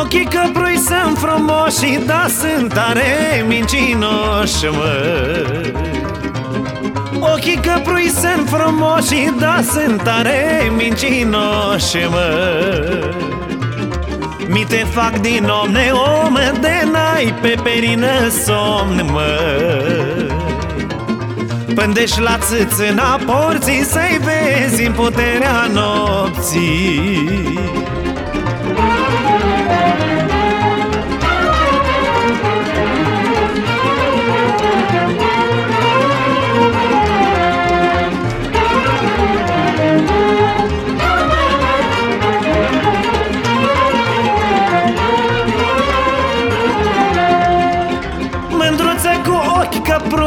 Ochii căprui sunt frumoși, dar sunt tare mincinoși, mă. Ochii căprui sunt frumoși, dar sunt tare mincinoși, mă. Mi te fac din om neom, de n-ai pe perină somn, mă. Pândești la țâțâna porții Să-i vezi în puterea nopții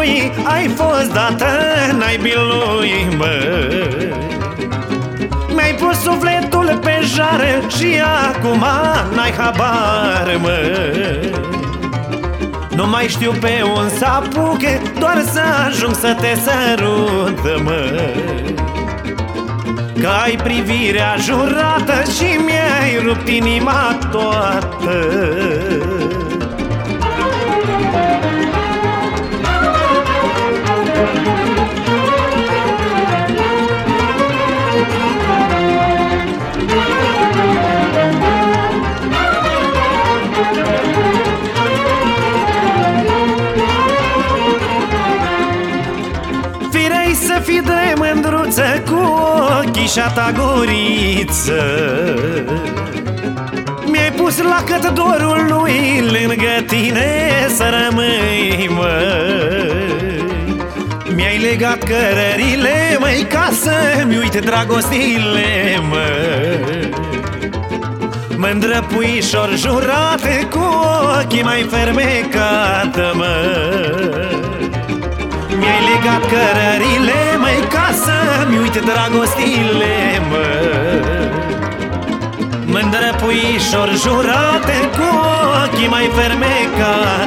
căprui Ai fost dată n-ai bilui, mă Mi-ai pus sufletul pe jară Și acum n-ai habar, mă Nu mai știu pe un să apuc Doar să ajung să te sărut, mă Că ai privirea jurată Și mi-ai rupt inima toată să fii de mândruță cu ochii și ta guriță Mi-ai pus la cât dorul lui lângă tine să rămâi, măi. Mi-ai legat cărările, măi, ca să-mi uite dragostile, măi. Mândră puișor jurate cu ochii mai fermecată, măi mi-ai legat cărările, măi, ca să-mi uite dragostile, mă. Mândră puișor jurate cu ochii mai fermecată, mă